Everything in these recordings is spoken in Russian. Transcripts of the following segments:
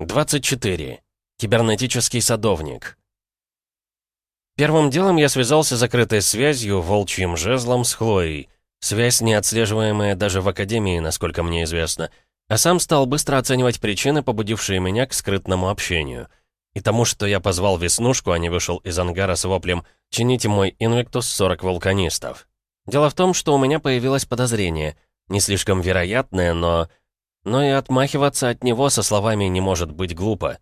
24. Кибернетический садовник. Первым делом я связался закрытой связью, волчьим жезлом, с Хлоей. Связь, не отслеживаемая даже в Академии, насколько мне известно. А сам стал быстро оценивать причины, побудившие меня к скрытному общению. И тому, что я позвал Веснушку, а не вышел из ангара с воплем «Чините мой Инвиктус 40 вулканистов». Дело в том, что у меня появилось подозрение. Не слишком вероятное, но но и отмахиваться от него со словами не может быть глупо.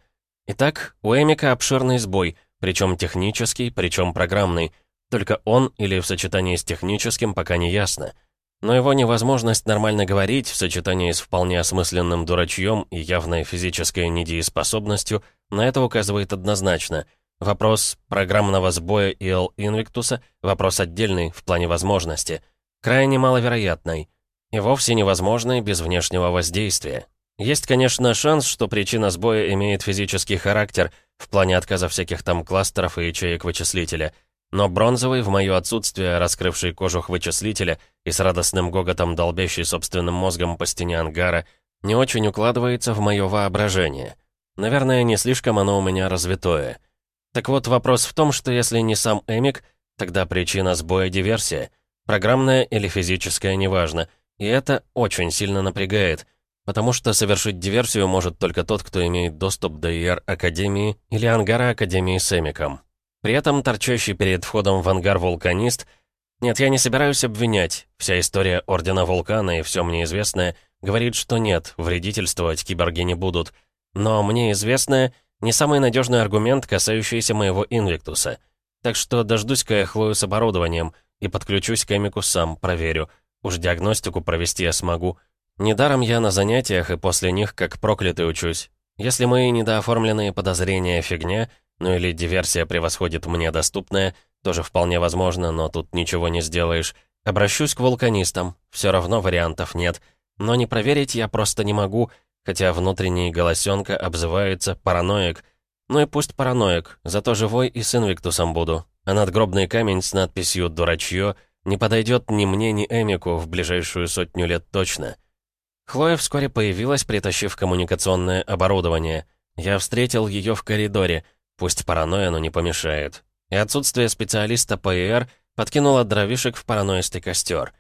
Итак, у Эмика обширный сбой, причем технический, причем программный. Только он или в сочетании с техническим пока не ясно. Но его невозможность нормально говорить в сочетании с вполне осмысленным дурачьем и явной физической недееспособностью на это указывает однозначно. Вопрос программного сбоя ИЛ Инвиктуса — вопрос отдельный в плане возможности, крайне маловероятный. И вовсе невозможной без внешнего воздействия. Есть, конечно, шанс, что причина сбоя имеет физический характер в плане отказа всяких там кластеров и ячеек вычислителя. Но бронзовый, в мое отсутствие, раскрывший кожух вычислителя и с радостным гоготом долбящий собственным мозгом по стене ангара, не очень укладывается в мое воображение. Наверное, не слишком оно у меня развитое. Так вот, вопрос в том, что если не сам Эмик, тогда причина сбоя — диверсия. Программная или физическая, неважно — и это очень сильно напрягает, потому что совершить диверсию может только тот, кто имеет доступ до ИР Академии или ангара Академии с Эмиком. При этом торчащий перед входом в ангар вулканист... Нет, я не собираюсь обвинять. Вся история Ордена Вулкана и все мне известное говорит, что нет, вредительствовать киборги не будут. Но мне известное не самый надежный аргумент, касающийся моего Инвиктуса. Так что дождусь-ка я Хлою с оборудованием и подключусь к Эмику сам, проверю — Уж диагностику провести я смогу. Недаром я на занятиях и после них как проклятый учусь. Если мои недооформленные подозрения фигня, ну или диверсия превосходит мне доступное, тоже вполне возможно, но тут ничего не сделаешь. Обращусь к вулканистам, все равно вариантов нет. Но не проверить я просто не могу, хотя внутренний голосенка обзывается параноик. Ну и пусть параноик, зато живой и с инвиктусом буду. А надгробный камень с надписью «Дурачье» Не подойдет ни мне, ни Эмику в ближайшую сотню лет точно. Хлоя вскоре появилась, притащив коммуникационное оборудование. Я встретил ее в коридоре. Пусть паранойя, но не помешает. И отсутствие специалиста по подкинуло дровишек в параноистый костер.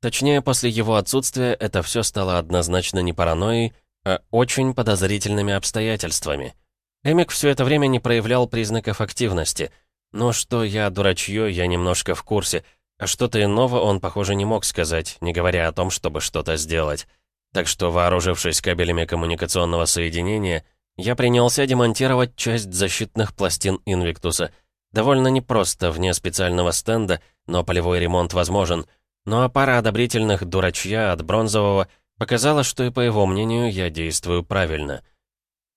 Точнее, после его отсутствия это все стало однозначно не паранойей, а очень подозрительными обстоятельствами. Эмик все это время не проявлял признаков активности. Но что я дурачье, я немножко в курсе — а что-то иного он, похоже, не мог сказать, не говоря о том, чтобы что-то сделать. Так что, вооружившись кабелями коммуникационного соединения, я принялся демонтировать часть защитных пластин Инвиктуса. Довольно непросто, вне специального стенда, но полевой ремонт возможен. Ну а пара одобрительных дурачья от бронзового показала, что и по его мнению я действую правильно.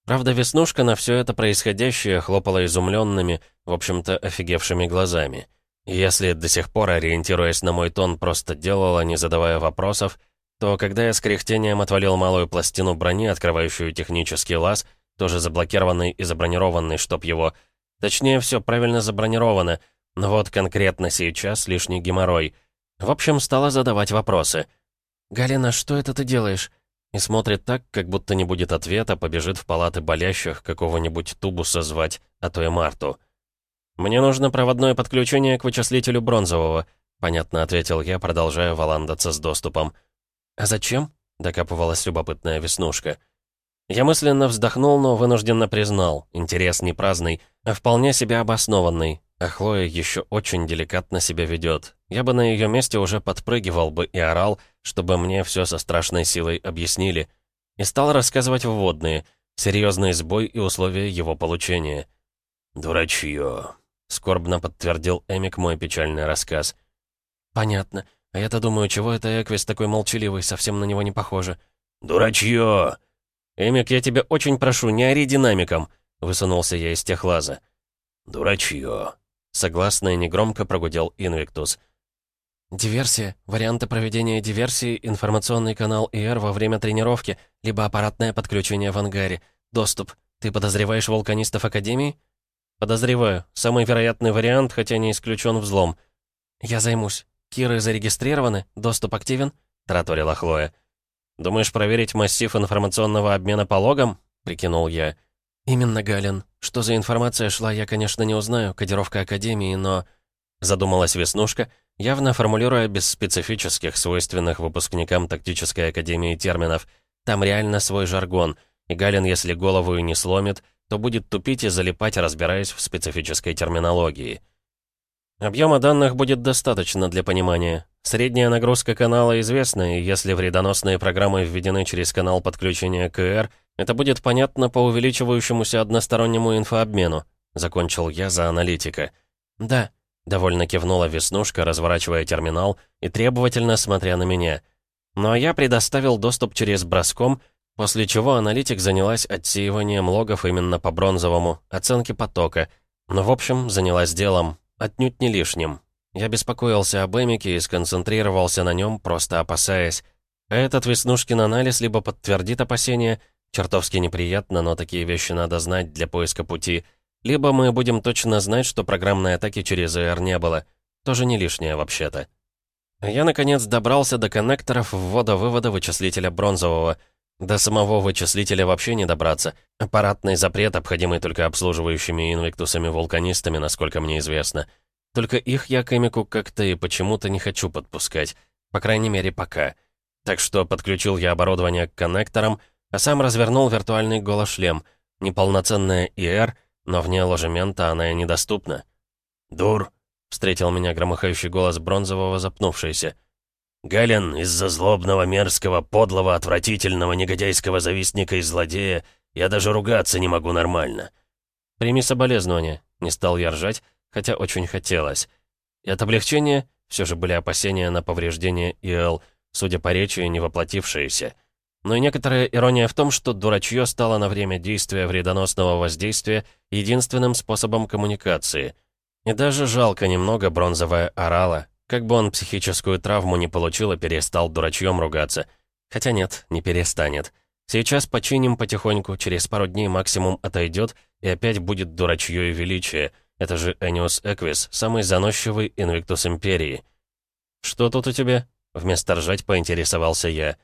Правда, Веснушка на все это происходящее хлопала изумленными, в общем-то, офигевшими глазами. Если до сих пор, ориентируясь на мой тон, просто делала, не задавая вопросов, то когда я с кряхтением отвалил малую пластину брони, открывающую технический лаз, тоже заблокированный и забронированный, чтоб его... Точнее, все правильно забронировано, но вот конкретно сейчас лишний геморрой. В общем, стала задавать вопросы. «Галина, что это ты делаешь?» И смотрит так, как будто не будет ответа, побежит в палаты болящих какого-нибудь тубуса звать, а то и Марту. «Мне нужно проводное подключение к вычислителю бронзового», — понятно ответил я, продолжая валандаться с доступом. «А зачем?» — докапывалась любопытная веснушка. Я мысленно вздохнул, но вынужденно признал. Интерес не праздный, а вполне себе обоснованный. А Хлоя еще очень деликатно себя ведет. Я бы на ее месте уже подпрыгивал бы и орал, чтобы мне все со страшной силой объяснили. И стал рассказывать вводные, серьезный сбой и условия его получения. «Дурачье», — скорбно подтвердил Эмик мой печальный рассказ. «Понятно. А я-то думаю, чего это Эквис такой молчаливый, совсем на него не похоже». «Дурачье!» «Эмик, я тебя очень прошу, не ори динамиком!» — высунулся я из техлаза. «Дурачье!» — согласно и негромко прогудел Инвиктус. «Диверсия. Варианты проведения диверсии, информационный канал ИР во время тренировки, либо аппаратное подключение в ангаре. Доступ. Ты подозреваешь вулканистов Академии?» «Подозреваю. Самый вероятный вариант, хотя не исключен взлом». «Я займусь. Киры зарегистрированы? Доступ активен?» — тараторила Хлоя. «Думаешь проверить массив информационного обмена по логам?» — прикинул я. «Именно, Галин. Что за информация шла, я, конечно, не узнаю, кодировка Академии, но...» Задумалась Веснушка, явно формулируя без специфических, свойственных выпускникам тактической академии терминов. Там реально свой жаргон, и Галин, если голову и не сломит, то будет тупить и залипать, разбираясь в специфической терминологии. Объема данных будет достаточно для понимания. Средняя нагрузка канала известна, и если вредоносные программы введены через канал подключения КР, это будет понятно по увеличивающемуся одностороннему инфообмену. Закончил я за аналитика. Да, довольно кивнула Веснушка, разворачивая терминал и требовательно смотря на меня. А я предоставил доступ через броском, после чего аналитик занялась отсеиванием логов именно по бронзовому, оценки потока. Но в общем, занялась делом, Отнюдь не лишним. Я беспокоился об Эмике и сконцентрировался на нем, просто опасаясь. А этот Веснушкин анализ либо подтвердит опасения, чертовски неприятно, но такие вещи надо знать для поиска пути, либо мы будем точно знать, что программной атаки через ЭР не было. Тоже не лишнее, вообще-то. Я, наконец, добрался до коннекторов ввода-вывода вычислителя бронзового — до самого вычислителя вообще не добраться. Аппаратный запрет, обходимый только обслуживающими инвиктусами-вулканистами, насколько мне известно. Только их я к Эмику как-то и почему-то не хочу подпускать. По крайней мере, пока. Так что подключил я оборудование к коннекторам, а сам развернул виртуальный голошлем. Неполноценная ИР, но вне ложемента она и недоступна. «Дур!» — встретил меня громыхающий голос бронзового, запнувшийся. Гален из-за злобного, мерзкого, подлого, отвратительного, негодяйского завистника и злодея я даже ругаться не могу нормально. Прими соболезнования. Не стал я ржать, хотя очень хотелось. И от облегчения все же были опасения на повреждение ИЛ, судя по речи, не воплотившиеся. Но и некоторая ирония в том, что дурачье стало на время действия вредоносного воздействия единственным способом коммуникации. И даже жалко немного бронзовая орала, как бы он психическую травму не получил и перестал дурачьем ругаться. Хотя нет, не перестанет. Сейчас починим потихоньку, через пару дней максимум отойдет, и опять будет дурачье и величие. Это же Эниус Эквис, самый заносчивый инвиктус Империи. «Что тут у тебя?» Вместо ржать поинтересовался я.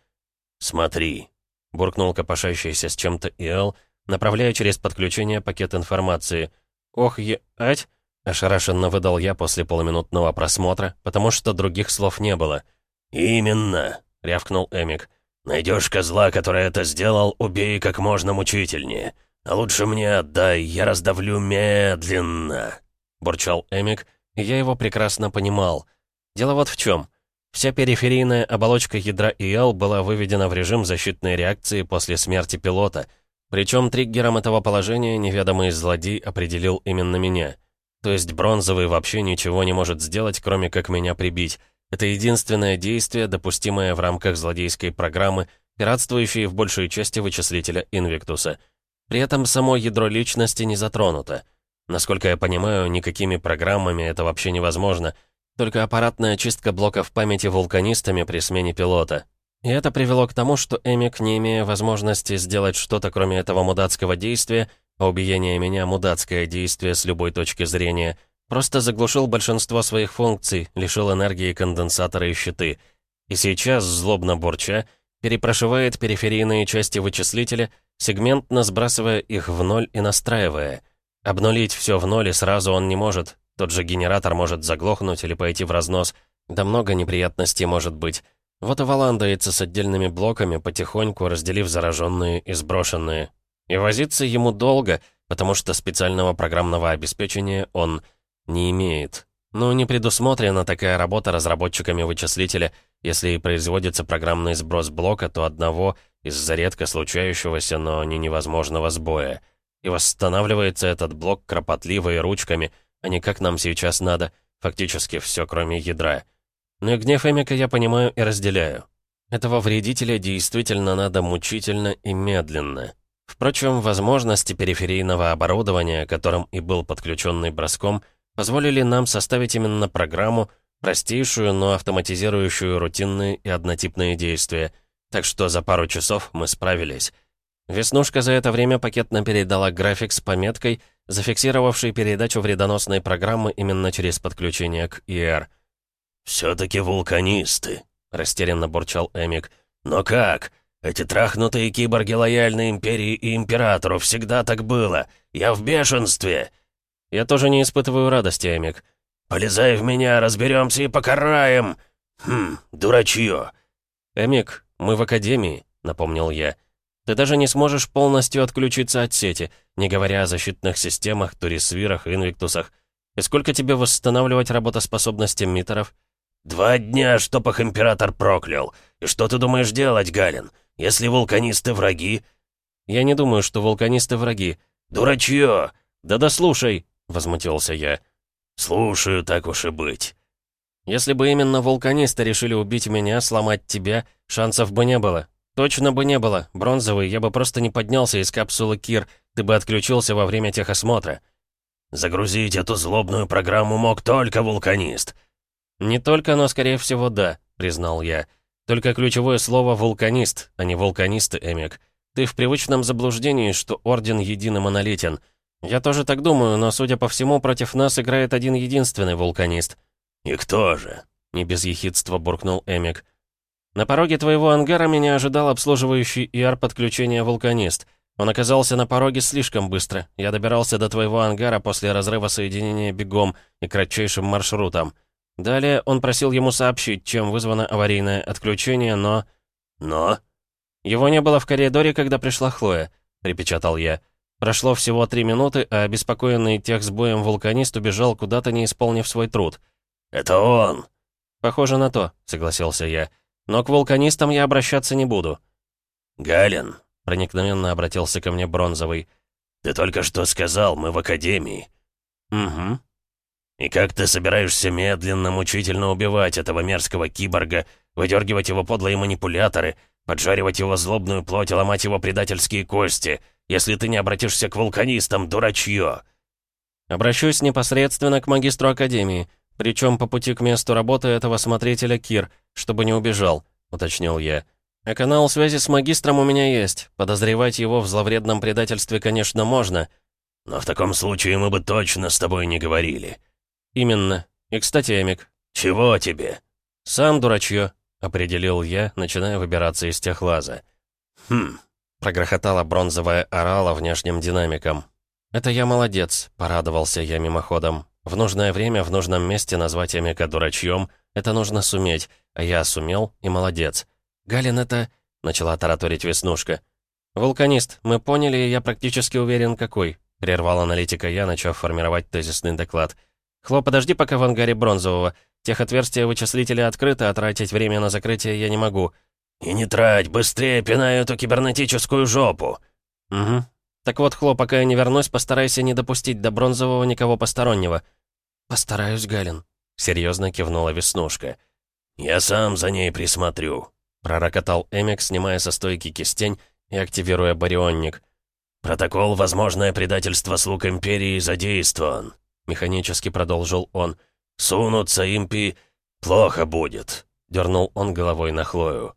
«Смотри», — буркнул копошащийся с чем-то ИЛ, направляя через подключение пакет информации. «Ох, е... ать!» Ошарашенно выдал я после полуминутного просмотра, потому что других слов не было. «Именно», — рявкнул Эмик. «Найдешь козла, который это сделал, убей как можно мучительнее. А лучше мне отдай, я раздавлю медленно», — бурчал Эмик, и я его прекрасно понимал. Дело вот в чем. Вся периферийная оболочка ядра ИЛ была выведена в режим защитной реакции после смерти пилота. Причем триггером этого положения неведомый злодей определил именно меня — то есть бронзовый вообще ничего не может сделать, кроме как меня прибить. Это единственное действие, допустимое в рамках злодейской программы, пиратствующей в большей части вычислителя Инвиктуса. При этом само ядро личности не затронуто. Насколько я понимаю, никакими программами это вообще невозможно. Только аппаратная чистка блоков памяти вулканистами при смене пилота. И это привело к тому, что Эмик, не имея возможности сделать что-то кроме этого мудацкого действия, а убиение меня — мудацкое действие с любой точки зрения. Просто заглушил большинство своих функций, лишил энергии конденсаторы и щиты. И сейчас, злобно бурча, перепрошивает периферийные части вычислителя, сегментно сбрасывая их в ноль и настраивая. Обнулить все в ноль и сразу он не может. Тот же генератор может заглохнуть или пойти в разнос. Да много неприятностей может быть. Вот и валандается с отдельными блоками, потихоньку разделив зараженные и сброшенные. И возиться ему долго, потому что специального программного обеспечения он не имеет. Ну, не предусмотрена такая работа разработчиками вычислителя. Если и производится программный сброс блока, то одного из-за редко случающегося, но не невозможного сбоя. И восстанавливается этот блок кропотливо и ручками, а не как нам сейчас надо, фактически все кроме ядра. Но и гнев Эмика я понимаю и разделяю. Этого вредителя действительно надо мучительно и медленно. Впрочем, возможности периферийного оборудования, которым и был подключенный броском, позволили нам составить именно программу, простейшую, но автоматизирующую рутинные и однотипные действия. Так что за пару часов мы справились. Веснушка за это время пакетно передала график с пометкой, зафиксировавшей передачу вредоносной программы именно через подключение к ИР. «Все-таки вулканисты», — растерянно бурчал Эмик. «Но как? Эти трахнутые киборги лояльны Империи и Императору, всегда так было. Я в бешенстве!» «Я тоже не испытываю радости, Эмик». «Полезай в меня, разберемся и покараем!» «Хм, дурачье!» «Эмик, мы в Академии», — напомнил я. «Ты даже не сможешь полностью отключиться от сети, не говоря о защитных системах, турисвирах, инвиктусах. И сколько тебе восстанавливать работоспособность эмиттеров?» «Два дня, чтоб их император проклял. И что ты думаешь делать, Галин? Если вулканисты враги...» «Я не думаю, что вулканисты враги». «Дурачье!» «Да дослушай!» — возмутился я. «Слушаю, так уж и быть». «Если бы именно вулканисты решили убить меня, сломать тебя, шансов бы не было. Точно бы не было. Бронзовый, я бы просто не поднялся из капсулы Кир, ты бы отключился во время техосмотра». «Загрузить эту злобную программу мог только вулканист». «Не только, но, скорее всего, да», — признал я. «Только ключевое слово «вулканист», а не «вулканисты», Эмик. Ты в привычном заблуждении, что Орден един и монолитен. Я тоже так думаю, но, судя по всему, против нас играет один единственный вулканист». «И кто же?» — не без ехидства буркнул Эмик. «На пороге твоего ангара меня ожидал обслуживающий ИАР подключения вулканист. Он оказался на пороге слишком быстро. Я добирался до твоего ангара после разрыва соединения бегом и кратчайшим маршрутом. Далее он просил ему сообщить, чем вызвано аварийное отключение, но... Но? Его не было в коридоре, когда пришла Хлоя, припечатал я. Прошло всего три минуты, а обеспокоенный тех сбоем вулканист убежал куда-то, не исполнив свой труд. «Это он!» «Похоже на то», — согласился я. «Но к вулканистам я обращаться не буду». «Галин», — проникновенно обратился ко мне Бронзовый. «Ты только что сказал, мы в Академии». «Угу», «И как ты собираешься медленно, мучительно убивать этого мерзкого киборга, выдергивать его подлые манипуляторы, поджаривать его злобную плоть и ломать его предательские кости, если ты не обратишься к вулканистам, дурачье?» «Обращусь непосредственно к магистру Академии, причем по пути к месту работы этого смотрителя Кир, чтобы не убежал», — уточнил я. «А канал связи с магистром у меня есть. Подозревать его в зловредном предательстве, конечно, можно». «Но в таком случае мы бы точно с тобой не говорили». «Именно. И, кстати, Эмик...» «Чего тебе?» «Сам дурачье», — определил я, начиная выбираться из техлаза. «Хм...» — прогрохотала бронзовая орала внешним динамиком. «Это я молодец», — порадовался я мимоходом. «В нужное время, в нужном месте назвать Эмика дурачьем — это нужно суметь, а я сумел и молодец. Галин, это...» — начала тараторить Веснушка. «Вулканист, мы поняли, и я практически уверен, какой», — прервал аналитика я, начав формировать тезисный доклад. «Хло, подожди пока в ангаре бронзового. Тех отверстия вычислителя открыто, а тратить время на закрытие я не могу». «И не трать, быстрее пинай эту кибернетическую жопу!» «Угу. Так вот, Хло, пока я не вернусь, постарайся не допустить до бронзового никого постороннего». «Постараюсь, Галин», — серьезно кивнула Веснушка. «Я сам за ней присмотрю», — пророкотал Эмик, снимая со стойки кистень и активируя барионник. «Протокол «Возможное предательство слуг Империи» задействован». — механически продолжил он. «Сунутся импи... плохо будет», — дернул он головой на Хлою.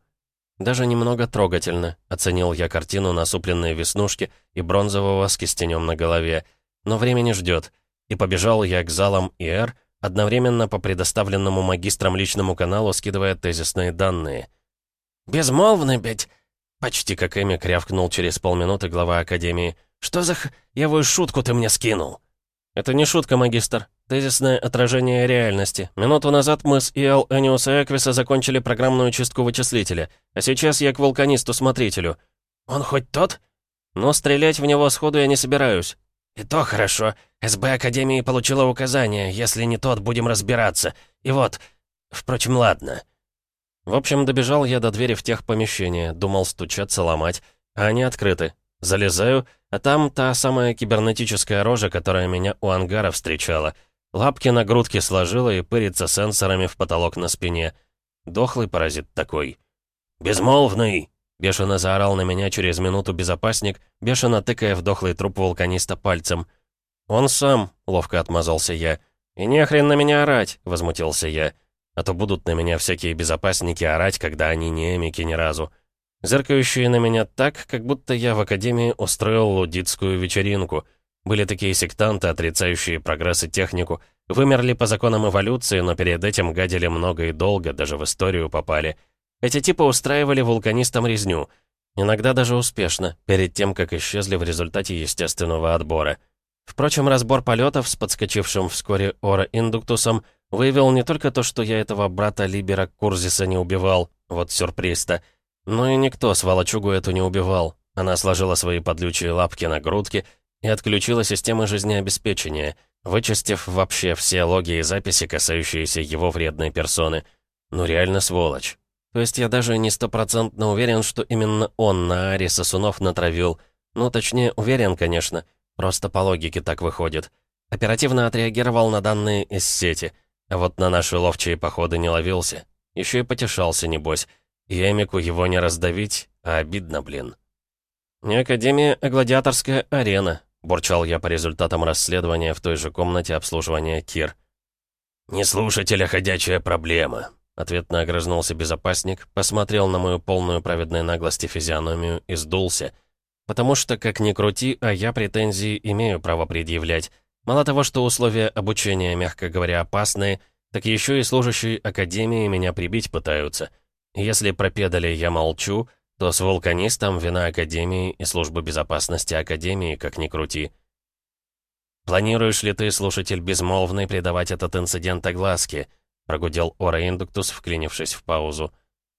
«Даже немного трогательно», — оценил я картину насупленной веснушки и бронзового с кистенем на голове. «Но время не ждет». И побежал я к залам ИР, одновременно по предоставленному магистрам личному каналу, скидывая тезисные данные. «Безмолвный, ведь...» Почти как Эми крявкнул через полминуты глава Академии. «Что за х... явую шутку ты мне скинул?» «Это не шутка, магистр. Тезисное отражение реальности. Минуту назад мы с Иэл Эниуса Эквиса закончили программную чистку вычислителя, а сейчас я к вулканисту-смотрителю». «Он хоть тот?» «Но стрелять в него сходу я не собираюсь». «И то хорошо. СБ Академии получила указание. Если не тот, будем разбираться. И вот... Впрочем, ладно». В общем, добежал я до двери в тех помещения, думал стучаться, ломать, а они открыты. Залезаю, а там та самая кибернетическая рожа, которая меня у ангара встречала. Лапки на грудке сложила и пырится сенсорами в потолок на спине. Дохлый паразит такой. «Безмолвный!» Бешено заорал на меня через минуту безопасник, бешено тыкая в дохлый труп вулканиста пальцем. «Он сам», — ловко отмазался я. «И не хрен на меня орать», — возмутился я. «А то будут на меня всякие безопасники орать, когда они не эмики ни разу» зыркающие на меня так, как будто я в академии устроил лудитскую вечеринку. Были такие сектанты, отрицающие прогресс и технику, вымерли по законам эволюции, но перед этим гадили много и долго, даже в историю попали. Эти типы устраивали вулканистам резню. Иногда даже успешно, перед тем, как исчезли в результате естественного отбора. Впрочем, разбор полетов с подскочившим вскоре Ора Индуктусом выявил не только то, что я этого брата Либера Курзиса не убивал, вот сюрприз-то, но и никто сволочугу эту не убивал. Она сложила свои подлючие лапки на грудке и отключила системы жизнеобеспечения, вычистив вообще все логи и записи, касающиеся его вредной персоны. Ну реально сволочь. То есть я даже не стопроцентно уверен, что именно он на Аре сосунов натравил. Ну, точнее, уверен, конечно. Просто по логике так выходит. Оперативно отреагировал на данные из сети. А вот на наши ловчие походы не ловился. Еще и потешался, небось. Ямику его не раздавить, а обидно, блин. «Не Академия, а гладиаторская арена», — бурчал я по результатам расследования в той же комнате обслуживания Кир. «Не слушатель, а ходячая проблема», Ответно огрызнулся безопасник, посмотрел на мою полную праведной наглости физиономию и сдулся. Потому что, как ни крути, а я претензии имею право предъявлять. Мало того, что условия обучения, мягко говоря, опасные, так еще и служащие Академии меня прибить пытаются. Если про педали я молчу, то с вулканистом вина Академии и службы безопасности Академии, как ни крути. Планируешь ли ты, слушатель безмолвный, придавать этот инцидент огласке? Прогудел Ора Индуктус, вклинившись в паузу.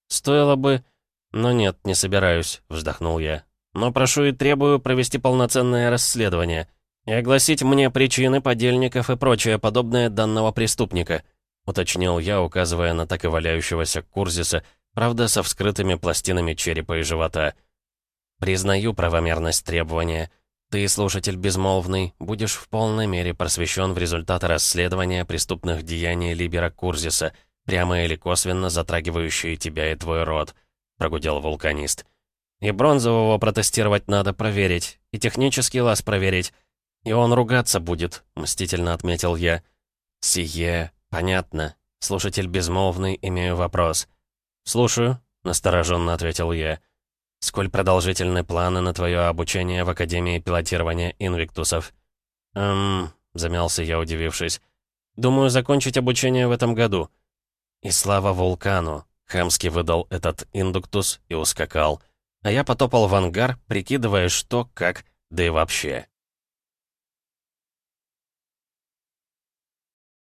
«Стоило бы...» «Но нет, не собираюсь», — вздохнул я. «Но прошу и требую провести полноценное расследование и огласить мне причины подельников и прочее подобное данного преступника», — уточнил я, указывая на так и валяющегося Курзиса, правда, со вскрытыми пластинами черепа и живота. «Признаю правомерность требования». Ты, слушатель безмолвный, будешь в полной мере просвещен в результаты расследования преступных деяний Либера Курзиса, прямо или косвенно затрагивающие тебя и твой род», — прогудел вулканист. «И бронзового протестировать надо проверить, и технический лаз проверить. И он ругаться будет», — мстительно отметил я. «Сие, понятно. Слушатель безмолвный, имею вопрос». «Слушаю», — настороженно ответил я. Сколь продолжительны планы на твое обучение в Академии пилотирования инвиктусов?» «Эм...» — замялся я, удивившись. «Думаю, закончить обучение в этом году». «И слава вулкану!» — хамски выдал этот индуктус и ускакал. А я потопал в ангар, прикидывая, что, как, да и вообще.